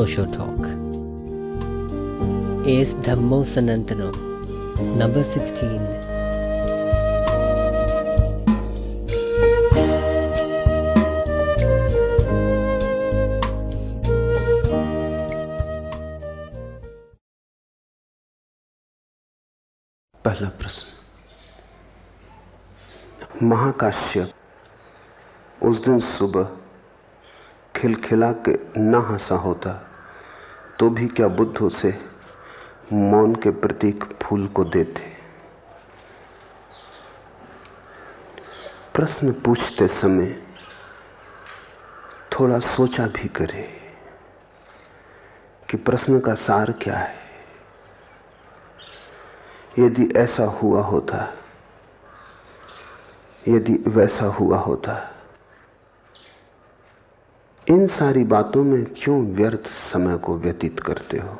रोशो talk Es Dhammo Sanantano number sixteen पहला प्रश्न। महाकाश्य उस दिन सुबह खिलखिला के न हंसा होता। तो भी क्या बुद्ध उसे मौन के प्रतीक फूल को देते? प्रश्न पूछते समय थोड़ा सोचा भी करे कि प्रश्न का सार क्या है। यदि ऐसा हुआ होता, यदि वैसा हुआ होता इन सारी बातों में क्यों व्यर्थ समय को व्यतीत करते हो?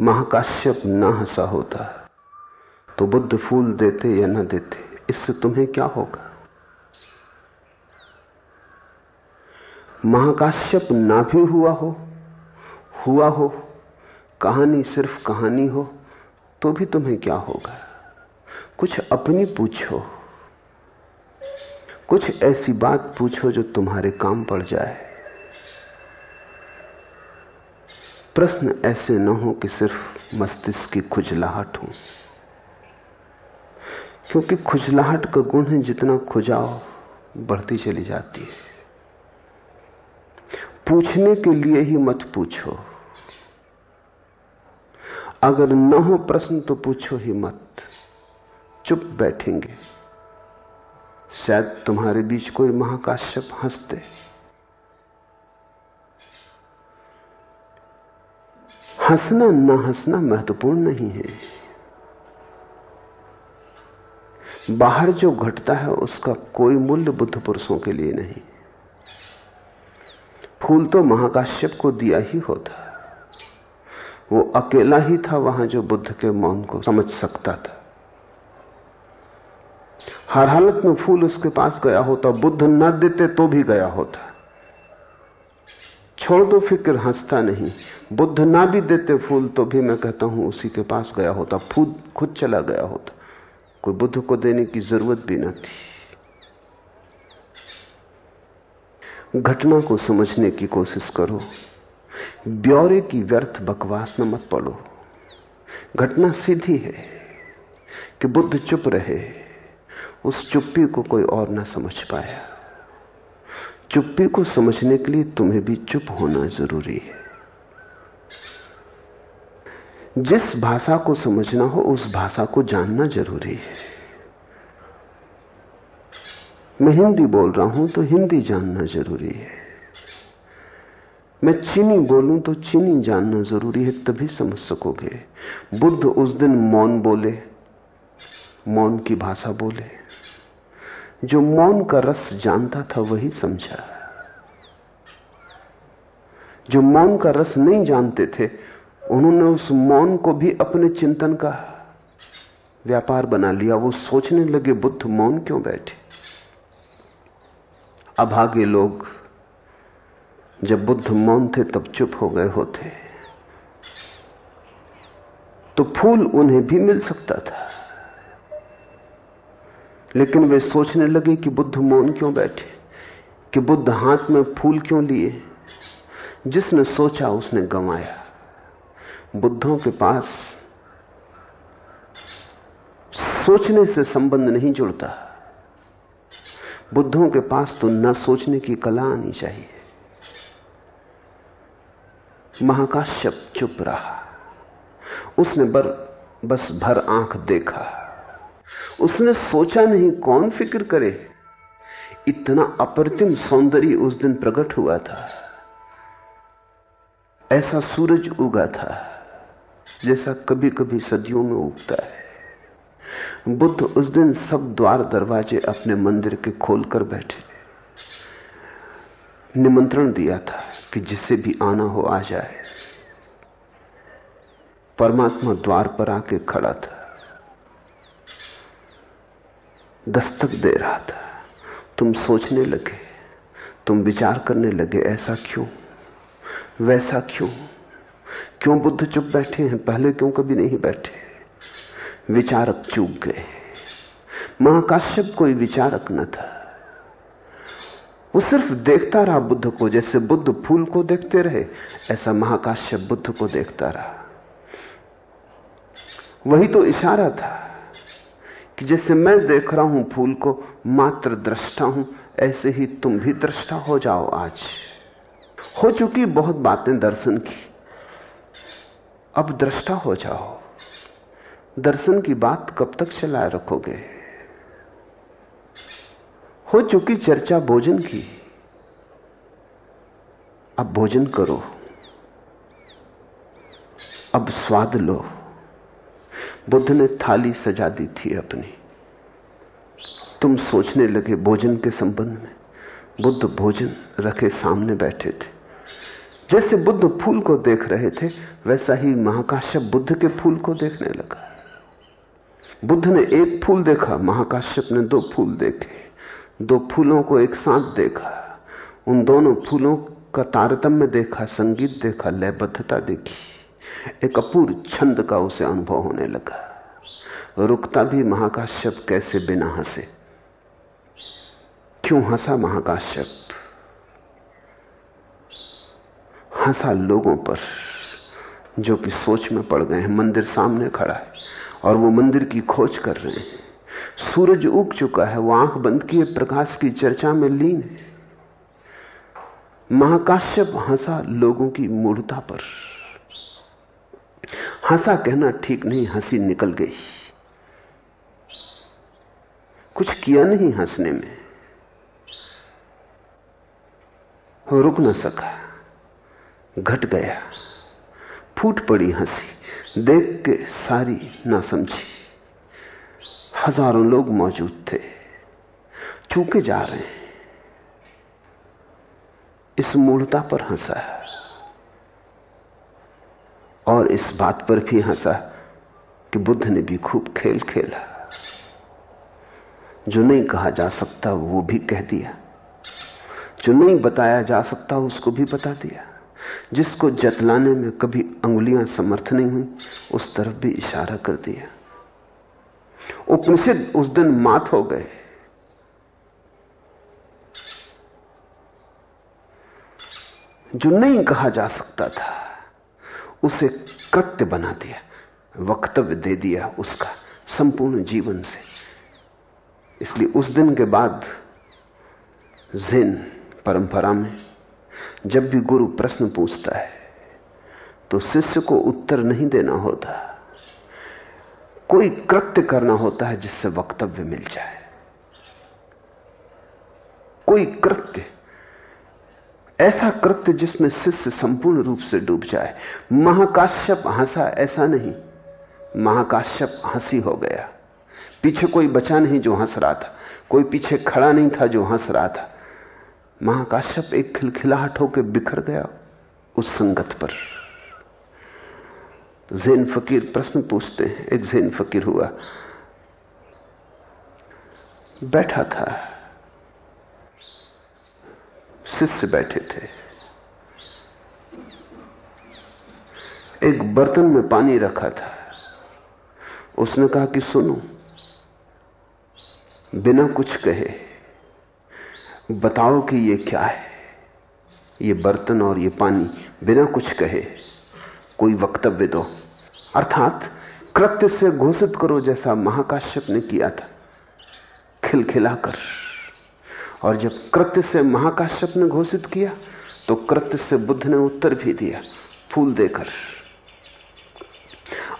महाकाश्यप ना हंसा होता तो बुद्ध फूल देते या न देते, इससे तुम्हें क्या होगा? महाकाश्यप ना भी हुआ हो हुआ हो, कहानी सिर्फ़ कहानी हो तो भी तुम्हें क्या होगा? कुछ अपनी पूछो। कुछ ऐसी बात पूछो जो तुम्हारे काम पड़ जाए। प्रश्न ऐसे न हो कि सिर्फ़ मस्तिष्क की खुजलाहट हो। क्योंकि खुजलाहट का गुण है, जितना खुजाओ बढ़ती चली जाती है। पूछने के लिए ही मत पूछो। अगर न हो प्रश्न तो पूछो ही मत। चुप बैठेंगे। शायद तुम्हारे बीच कोई महाकाश्यप हँसते। हंसना, न हंसना महत्वपूर्ण नहीं है। बाहर जो घटता है, उसका कोई मूल्य बुद्ध पुरुषों के लिए नहीं। फूल तो महाकाश्यप को दिया ही होता। वो अकेला ही था, वहाँ जो बुद्ध के मौन को समझ सकता था। हर हालत में फूल उसके पास गया होता, बुद्ध न देते तो भी गया होता। छोड़ दो फ़िक्र, हंसता नहीं। बुद्ध ना भी देते फूल तो भी मैं कहता हूँ उसी के पास गया होता, फूल खुद चला गया होता। कोई बुद्ध को देने की ज़रूरत भी न थी। घटना को समझने की कोशिश करो। ब्यौरे की व्यर्थ बकवास में मत पड़ो। घटना सीधी है कि बुद्ध चुप रहे। उस चुप्पी को कोई और ना समझ पाया चुप्पी को समझने के लिए तुम्हें भी चुप होना ज़रूरी है। जिस भाषा को समझना हो, उस भाषा को जानना ज़रूरी है। मैं हिंदी बोल रहा हूँ तो हिंदी जानना ज़रूरी है। मैं चीनी बोलूँ तो चीनी जानना ज़रूरी है, तभी समझ सकोगे। बुद्ध उस दिन मौन बोले, मौन की भाषा बोले। जो मौन का रस जानता था वही समझा। जो मौन का रस नहीं जानते थे, उन्होंने उस मौन को भी अपने चिंतन का व्यापार बना लिया। वो सोचने लगे, बुद्ध मौन क्यों बैठे? अभागे लोग जब बुद्ध मौन थे, तब चुप हो गए होते। तो फूल उन्हें भी मिल सकता था। लेकिन वे सोचने लगे कि बुद्ध मौन क्यों बैठे, कि बुद्ध हाथ में फूल क्यों लिए। जिसने सोचा उसने गंवाया। बुद्धों के पास सोचने से संबंध नहीं जुड़ता। बुद्धों के पास तो न सोचने की कला आनी चाहिए। महाकाश्यप चुप रहा। उसने बर, बस भर आँख देखा। उसने सोचा नहीं कौन फ़िक्र करे। इतना अप्रतिम सौंदर्य उस दिन प्रकट हुआ था। ऐसा सूरज उगा था, जैसा कभी कभी सदियों में उगता है। बुद्ध उस दिन सब द्वार दरवाजे अपने मंदिर के खोलकर बैठे। निमंत्रण दिया था कि जिसे भी आना हो आ जाए। परमात्मा द्वार पर आके खड़ा था। दस्तक दे रहा था। तुम सोचने लगे, तुम विचार करने लगे, ऐसा क्यों? वैसा क्यों? क्यों बुद्ध चुप बैठे हैं? पहले क्यों कभी नहीं बैठे? विचारक चूक गए। महाकाश्यप कोई विचारक न था। वो सिर्फ़ देखता रहा बुद्ध को, जैसे बुद्ध फूल को देखते रहे, ऐसा महाकाश्यप बुद्ध को देखता रहा। वही तो इशारा था। कि जैसे मैं देख रहा हूँ फूल को, मात्र दृष्टा हूँ, ऐसे ही तुम भी दृष्टा हो जाओ आज। हो चुकी बहुत बातें दर्शन की। अब दृष्टा हो जाओ। दर्शन की बात कब तक चलाए रखोगे? हो चुकी चर्चा भोजन की। अब भोजन करो। अब स्वाद लो। बुद्ध ने थाली सजा दी थी अपनी। तुम सोचने लगे भोजन के संबंध में। बुद्ध भोजन रखे सामने बैठे थे। जैसे बुद्ध फूल को देख रहे थे, वैसा ही महाकाश्यप बुद्ध के फूल को देखने लगा। बुद्ध ने एक फूल देखा, महाकाश्यप ने दो फूल देखे। दो फूलों को एक साथ देखा। उन दोनों फूलों का तारतम्य देखा, संगीत देखा, लयबद्धता देखी। एक अपूर्व छंद का उसे अनुभव होने लगा। रुकता भी महाकाश्यप कैसे बिना हंसे? क्यों हंसा महाकाश्यप? हंसा लोगों पर जो कि सोच में पड़ गए हैं। मंदिर सामने खड़ा है और वो मंदिर की खोज कर रहे हैं। सूरज उग चुका है, वो आँख बंद किए, प्रकाश की चर्चा में लीन है। महाकाश्यप हंसा लोगों की मूर्ता पर। हंसा कहना ठीक नहीं, हँसी निकल गई। कुछ किया नहीं हंसने में। रुक न सका। घट गया। फूट पड़ी हँसी। देख के सारी ना समझी। हज़ारों लोग मौजूद थे। चूके जा रहे हैं। इस मूर्ता पर हंसा और इस बात पर भी हंसा कि बुद्ध ने भी खूब खेल खेला। जो नहीं कहा जा सकता, वो भी कह दिया। जो नहीं बताया जा सकता, उसको भी बता दिया। जिसको जतलाने में कभी अंगुलियाँ समर्थ नहीं हुई, उस तरफ़ भी इशारा कर दिया। उपनिषद उस दिन मात हो गए। जो नहीं कहा जा सकता था उसे कृत्य बना दिया, वक्तव्य दे दिया उसका, संपूर्ण जीवन से। इसलिए उस दिन के बाद जिन परंपरा में जब भी गुरु प्रश्न पूछता है तो शिष्य को उत्तर नहीं देना होता। कोई कृत्य करना होता है जिससे वक्तव्य मिल जाए। कोई कृत्य ऐसा कृत्य जिसमें शिष्य संपूर्ण रूप से डूब जाए। महाकाश्यप हंसा, ऐसा नहीं। महाकाश्यप हँसी हो गया। पीछे कोई बचा नहीं जो हंस रहा था। कोई पीछे खड़ा नहीं था जो हंस रहा था। महाकाश्यप एक खिलखिलाहट होकर बिखर गया उस संगत पर। जैन फकीर प्रश्न पूछते हैं। एक जैन फकीर हुआ। बैठा था। शिष्य बैठे थे। एक बर्तन में पानी रखा था। उसने कहा कि सुनो, बिना कुछ कहे, बताओ कि ये क्या है? ये बर्तन और ये पानी, बिना कुछ कहे, कोई वक्तव्य दो। अर्थात, कृत्य से घोषित करो जैसा महाकाश्यप ने किया था। खिलखिलाकर। और जब कृत्य से महाकाश्यप ने घोषित किया तो कृत्य से बुद्ध ने उत्तर भी दिया, फूल देकर।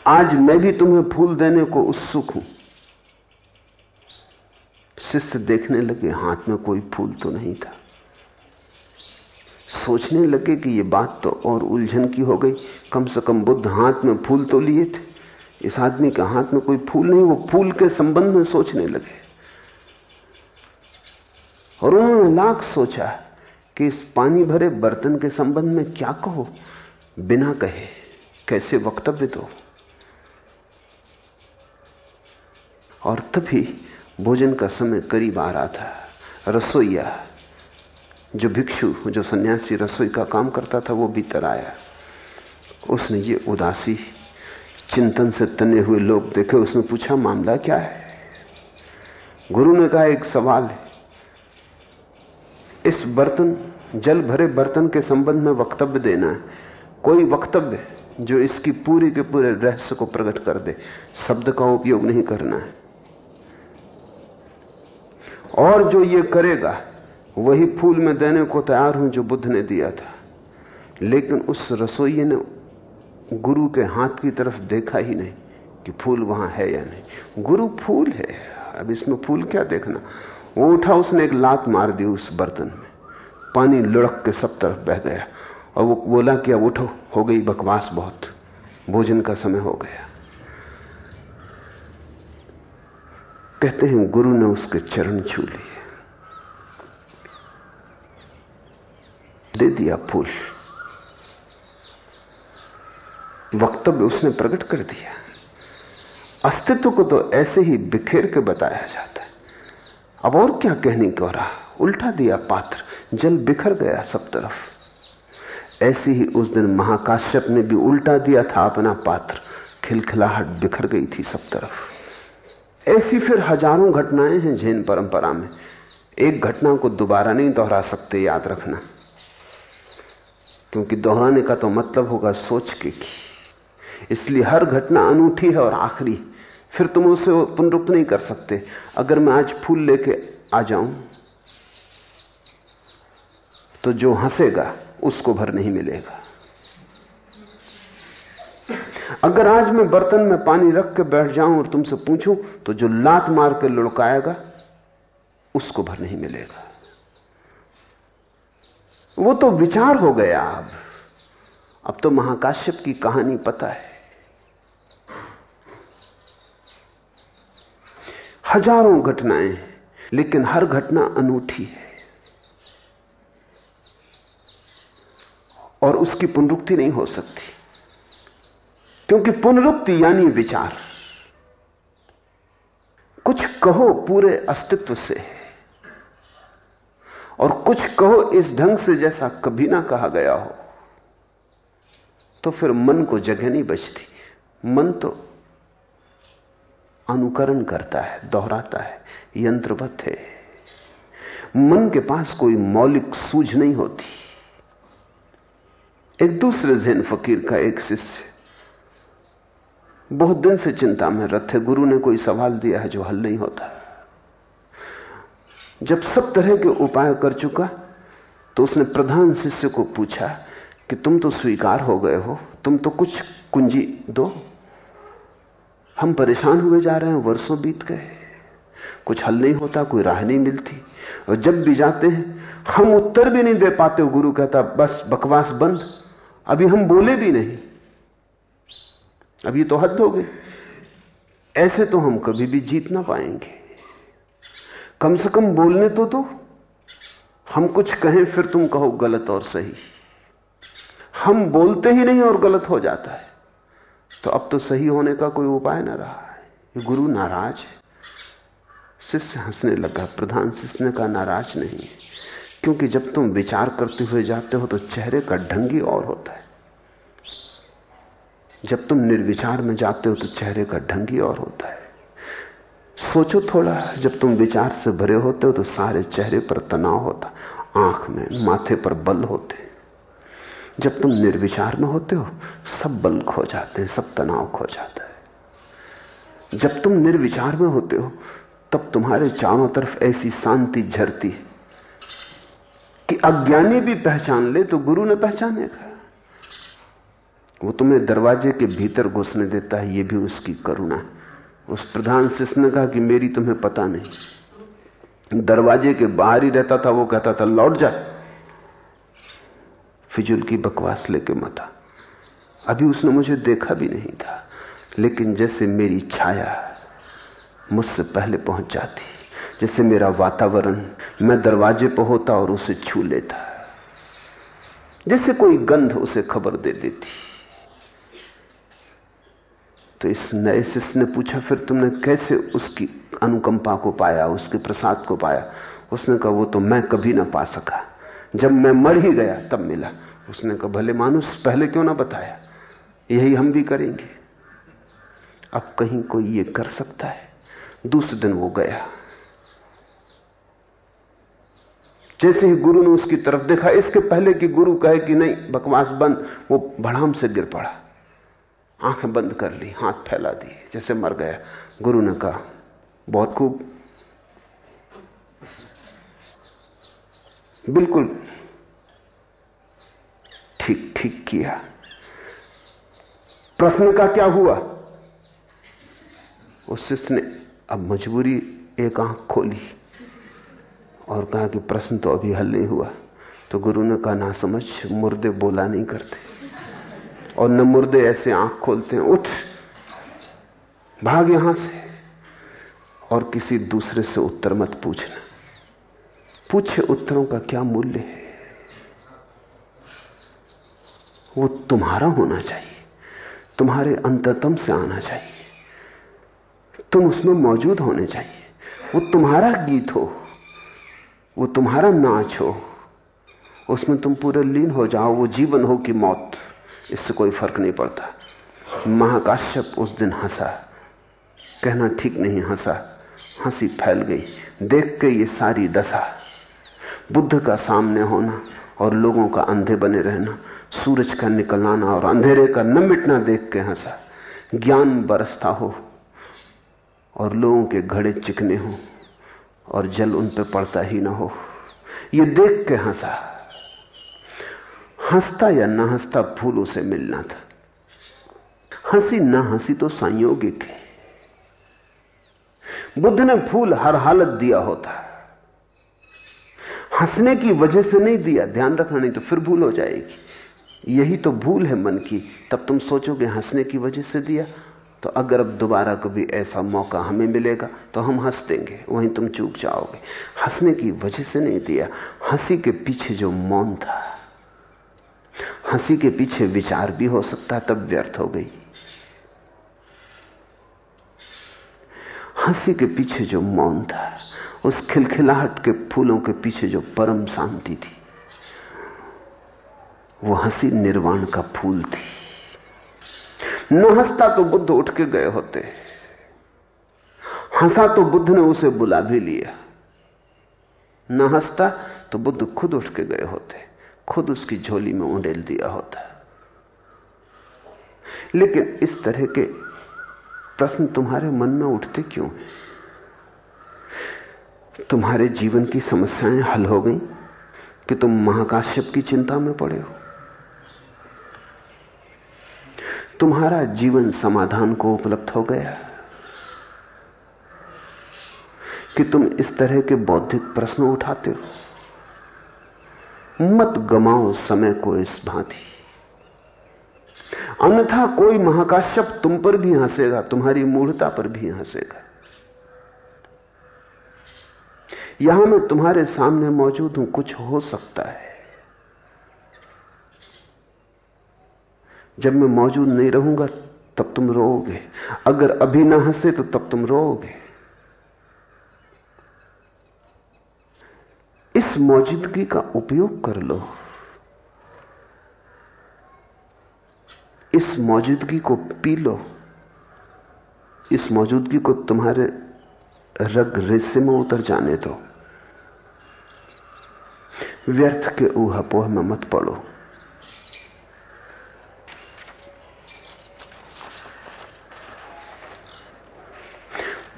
आज मैं भी तुम्हें फूल देने को उत्सुक हूँ। शिष्य देखने लगे, हाथ में कोई फूल तो नहीं था। सोचने लगे कि ये बात तो और उलझन की हो गई। कम से कम बुद्ध हाथ में फूल तो लिए थे। इस आदमी के हाथ में कोई फूल नहीं, वो फूल के संबंध में सोचने लगे। उन्होंने लाख सोचा कि इस पानी भरे बर्तन के संबंध में क्या कहो? बिना कहे, कैसे वक्तव्य दो? और तभी भोजन का समय करीब आ रहा था। रसोईया, जो भिक्षु, जो सन्यासी रसोई का काम करता था, वो भीतर आया। उसने ये उदासी, चिंतन से तने हुए लोग देखे। उसने पूछा, मामला क्या है? गुरु ने कहा, एक सवाल है। इस बर्तन, जल भरे बर्तन के संबंध में वक्तव्य देना है। कोई वक्तव्य जो इसकी पूरी के पूरे रहस्य को प्रकट कर दे, शब्द का उपयोग नहीं करना है। और जो ये करेगा, वही फूल में देने को तैयार हूँ जो बुद्ध ने दिया था। लेकिन उस रसोई ने गुरु के हाथ की तरफ़ देखा ही नहीं कि फूल वहाँ है या नहीं। गुरु फूल है। अब इसमें फूल क्या देखना? वो उठा, उसने एक लात मार दी उस बर्तन में। पानी लुढ़क के सब तरफ़ बह गया। और वो बोला कि अब उठो, हो गई बकवास बहुत। भोजन का समय हो गया। कहते हैं, गुरु ने उसके चरण छू लिए। दे दिया फूल। वक्तव्य उसने प्रकट कर दिया। अस्तित्व को तो ऐसे ही बिखेर के बताया जाता अब और क्या कहने को रहा? उल्टा दिया पात्र, जल बिखर गया सब तरफ़। ऐसी ही उस दिन महाकाश्यप ने भी उल्टा दिया था अपना पात्र। खिलखिलाहट बिखर गई थी सब तरफ़। ऐसी फिर हज़ारों घटनाएँ हैं जैन परंपरा में। एक घटना को दोबारा नहीं दोहरा सकते, याद रखना। क्योंकि दोहराने का तो मतलब होगा सोच के की। इसलिए हर घटना अनूठी है और आखिरी फिर तुम उसे पुनरुक्त नहीं कर सकते। अगर मैं आज फूल लेके आ जाऊँ तो जो हंसेगा, उसको भर नहीं मिलेगा। अगर आज मैं बर्तन में पानी रख के बैठ जाऊँ और तुमसे पूछूँ तो जो लात मार के लुढ़काएगा, उसको भर नहीं मिलेगा। वो तो विचार हो गया अब। अब तो महाकाश्यप की कहानी पता है। हज़ारों घटनाएँ लेकिन हर घटना अनूठी है। और उसकी पुनरुक्ति नहीं हो सकती, क्योंकि पुनरुक्ति यानी विचार। कुछ कहो पूरे अस्तित्व से, और कुछ कहो इस ढंग से जैसा कभी ना कहा गया हो तो फिर मन को जगह नहीं बचती। मन तो अनुकरण करता है, दोहराता है यंत्रवत है। मन के पास कोई मौलिक सूझ नहीं होती। एक दूसरे जैन फकीर का एक शिष्य। बहुत दिन से चिंता में रथ है, गुरु ने कोई सवाल दिया है जो हल नहीं होता। जब सब तरह के उपाय कर चुका तो उसने प्रधान शिष्य को पूछा कि तुम तो स्वीकार हो गए हो, तुम तो कुछ कुंजी दो। हम परेशान हुए जा रहे हैं, वर्षों बीत गए। कुछ हल नहीं होता, कोई राह नहीं मिलती। और जब भी जाते हैं, हम उत्तर भी नहीं दे पाते गुरु कहता, बस, बकवास बंद। अभी हम बोले भी नहीं। ये तो हद हो गई। ऐसे तो हम कभी भी जीत ना पाएँगे। कम से कम बोलने तो दो। हम कुछ कहें, फिर तुम कहो, गलत और सही। हम बोलते ही नहीं और गलत हो जाता है। तो अब तो सही होने का कोई उपाय ना रहा है। गुरु नाराज़ है। शिष्य हंसने लगा। प्रधान शिष्य ने कहा, नाराज़ नहीं है। क्योंकि जब तुम विचार करते हुए जाते हो तो चेहरे का ढंग ही और होता है। जब तुम निर्विचार में जाते हो तो चेहरे का ढंग ही और होता है। सोचो थोड़ा, जब तुम विचार से भरे होते हो तो सारे चेहरे पर तनाव होता आँख में, माथे पर बल होते जब तुम निर्विचार में होते हो, सब बल खो जाते हैं, सब तनाव खो जाता है। जब तुम निर्विचार में होते हो, तब तुम्हारे चारों तरफ़ ऐसी शांति झरती है कि अज्ञानी भी पहचान ले तो गुरु ने पहचाने पहचानेगा वो तुम्हें दरवाजे के भीतर घुसने देता है, ये भी उसकी करुणा है। उस प्रधान शिष्य ने कहा कि मेरी तुम्हें पता नहीं। दरवाजे के बाहर ही रहता था, वो कहता था, लौट जा। फिजुल की बकवास लेके मता अभी उसने मुझे देखा भी नहीं था, लेकिन जैसे मेरी छाया मुझसे पहले पहुँच जाती जैसे मेरा वातावरण मैं दरवाजे पर होता और उसे छू लेता, जैसे कोई गंध उसे खबर दे देती। तो इस नए शिष्य ने पूछा, फिर तुमने कैसे उसकी अनुकंपा को पाया, उसके प्रसाद को पाया? उसने कहा, वो तो मैं कभी ना पा सका। जब मैं मर ही गया, तब मिला। उसने कहा, भले मानुष पहले क्यों ना बताया? यही हम भी करेंगे। अब कहीं कोई ये कर सकता है। दूसरे दिन वो गया। जैसे ही गुरु ने उसकी तरफ़ देखा, इसके पहले कि गुरु कहे कि नहीं, बकवास बंद, वो भड़ाम से गिर पड़ा। आँखें बंद कर ली, हाथ फैला दी जैसे मर गया। गुरु ने कहा, बहुत खूब बिल्कुल ठीक ठीक किया। प्रश्न का क्या हुआ? उस शिष्य ने अब मजबूरी एक आँख खोली और कहा कि प्रश्न तो अभी हल नहीं हुआ। तो गुरु ने कहा, ना समझ, मुर्दे बोला नहीं करते और न मुर्दे ऐसे आँख खोलते हैं। उठ, भाग यहाँ से और किसी दूसरे से उत्तर मत पूछना। पूछे उत्तरों का क्या मूल्य है? वो तुम्हारा होना चाहिए। तुम्हारे अंततम से आना चाहिए। तुम उसमें मौजूद होने चाहिए। वो तुम्हारा गीत हो। वो तुम्हारा नाच हो। उसमें तुम पूरे लीन हो जाओ। वो जीवन हो कि मौत। इससे कोई फ़र्क नहीं पड़ता। महाकाश्यप उस दिन हंसा। कहना ठीक नहीं हंसा। हँसी फैल गई। देख के ये सारी दशा बुद्ध का सामने होना और लोगों का अंधे बने रहना, सूरज का निकल आना और अंधेरे का न मिटना देख के हंसा। ज्ञान बरसता हो और लोगों के घड़े चिकने हो और जल उन पर पड़ता ही ना हो। ये देख के हंसा। हंसता या ना हंसता फूल उसे मिलना था। हँसी ना हँसी तो संयोगिक है। बुद्ध ने फूल हर हालत दिया होता। हंसने की वजह से नहीं दिया, ध्यान रखना, नहीं तो फिर भूल हो जाएगी। यही तो भूल है मन की, तब तुम सोचोगे हंसने की वजह से दिया तो अगर अब दोबारा कभी ऐसा मौका हमें मिलेगा तो हम हंस देंगे, वहीं तुम चूक जाओगे। हंसने की वजह से नहीं दिया, हँसी के पीछे जो मौन था, हँसी के पीछे विचार भी हो सकता तब व्यर्थ हो गई। हँसी के पीछे जो मौन था, उस खिलखिलाहट के फूलों के पीछे जो परम शांति थी, वो हँसी निर्वाण का फूल थी। न हंसता तो बुद्ध उठ के गए होते, हंसा तो बुद्ध ने उसे बुला भी लिया। न हंसता तो बुद्ध खुद उठ के गए होते, खुद उसकी झोली में उंडेल दिया होता। लेकिन इस तरह के प्रश्न तुम्हारे मन में उठते क्यों? तुम्हारे जीवन की समस्याएँ हल हो गई कि तुम महाकाश्यप की चिंता में पड़े हो। तुम्हारा जीवन समाधान को उपलब्ध हो गया कि तुम इस तरह के बौद्धिक प्रश्न उठाते हो। मत गमाओ समय को इस भांति। अन्यथा कोई महाकाश्यप तुम पर भी हंसेगा, तुम्हारी मूढ़ता पर भी हंसेगा। यहाँ मैं तुम्हारे सामने मौजूद हूँ, कुछ हो सकता है। जब मैं मौजूद नहीं रहूँगा, तब तुम रोओगे। अगर अभी ना हंसे तो तब तुम रोओगे। इस मौजूदगी का उपयोग कर लो। इस मौजूदगी को पी लो। इस मौजूदगी को तुम्हारे रग रेसे में उतर जाने दो। व्यर्थ के ऊहापोह में मत पड़ो।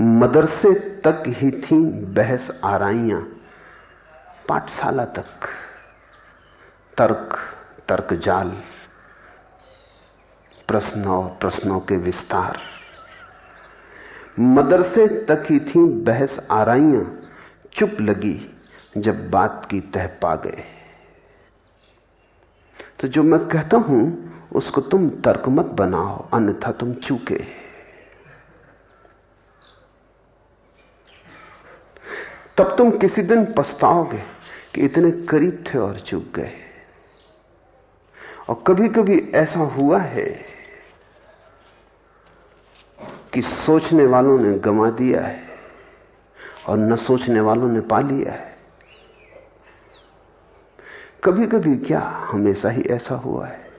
मदरसे तक ही थी बहस आराइयाँ, पाठशाला तक। तर्क तर्क जाल प्रश्न और प्रश्नों के विस्तार। मदरसे तक ही थी बहस आराइयाँ, चुप लगी जब बात की तह पा गए। तो जो मैं कहता हूँ, उसको तुम तर्क मत बनाओ, अन्यथा तुम चूके। तब तुम किसी दिन पछताओगे कि इतने करीब थे और चुप गए। और कभी कभी ऐसा हुआ है कि सोचने वालों ने गमा दिया है और न सोचने वालों ने पा लिया है। कभी कभी क्या हमेशा ही ऐसा हुआ है?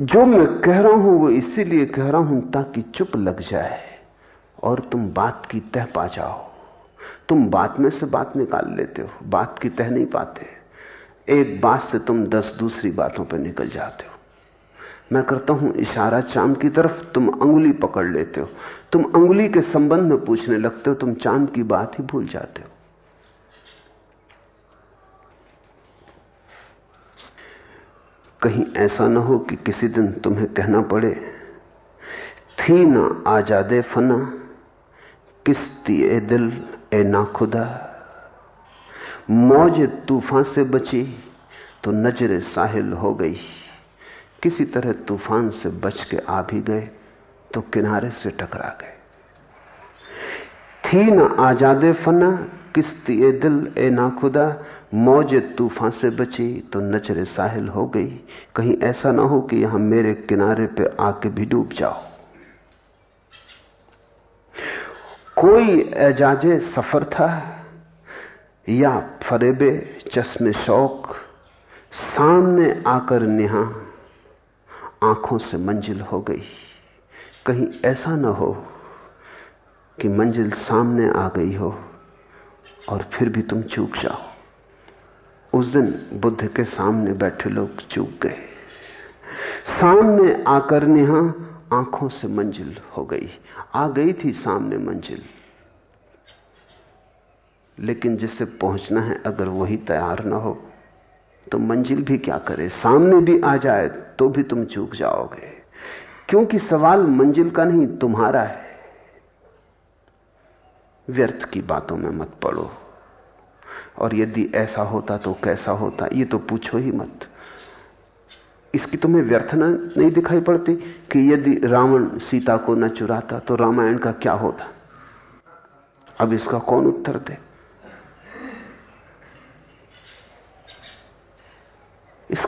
जो मैं कह रहा हूँ, वो इसीलिए कह रहा हूँ ताकि चुप लग जाए और तुम बात की तह पा जाओ। तुम बात में से बात निकाल लेते हो, बात की तह नहीं पाते। एक बात से तुम दस दूसरी बातों पर निकल जाते हो। मैं करता हूँ इशारा चाँद की तरफ़, तुम अंगुली पकड़ लेते हो। तुम अंगुली के संबंध में पूछने लगते हो, तुम चाँद की बात ही भूल जाते हो। कहीं ऐसा ना हो कि किसी दिन तुम्हें कहना पड़े, थी ना आजादे फना किस्ती ए दिल, ए ना खुदा। मौज तूफ़ान से बची तो नज़र साहिल हो गई। किसी तरह तूफ़ान से बच के आ भी गए तो किनारे से टकरा गए। थी न आजादे फना, किस्ती ए दिल ए ना खुदा मौज तूफ़ान से बची तो नचरे साहिल हो गई। कहीं ऐसा ना हो कि यहाँ मेरे किनारे पे आके भी डूब जाओ। कोई एजाजे सफ़र था, या फरेबे, चश्मे शौक, सामने आकर निहा आँखों से मंजिल हो गई। कहीं ऐसा न हो कि मंजिल सामने आ गई हो और फिर भी तुम चूक जाओ। उस दिन बुद्ध के सामने बैठे लोग चूक गए। सामने आकर नेहा आँखों से मंजिल हो गई। आ गई थी सामने मंजिल। लेकिन जिसे पहुँचना है अगर वही तैयार ना हो तो मंजिल भी क्या करे? सामने भी आ जाए तो भी तुम चूक जाओगे। क्योंकि सवाल मंजिल का नहीं, तुम्हारा है। व्यर्थ की बातों में मत पड़ो। और यदि ऐसा होता तो कैसा होता, ये तो पूछो ही मत। इसकी तुम्हें व्यर्थना नहीं दिखाई पड़ती कि यदि रावण सीता को न चुराता तो रामायण का क्या होता? अब इसका कौन उत्तर दे?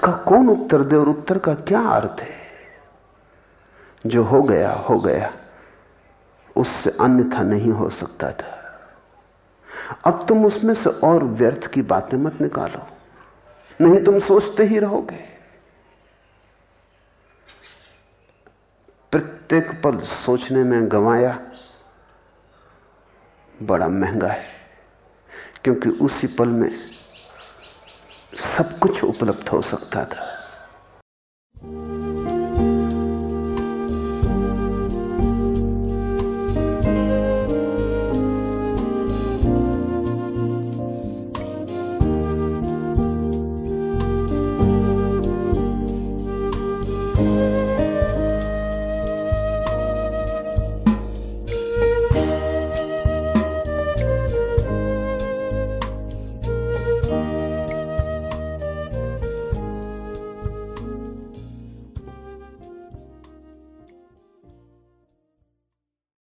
इसका कौन उत्तर दे और उत्तर का क्या अर्थ है? जो हो गया हो गया। उससे अन्यथा नहीं हो सकता था। अब तुम उसमें से और व्यर्थ की बातें मत निकालो। नहीं तुम सोचते ही रहोगे। प्रत्येक पल सोचने में गंवाया बड़ा महँगा है, क्योंकि उसी पल में सब कुछ उपलब्ध हो सकता था।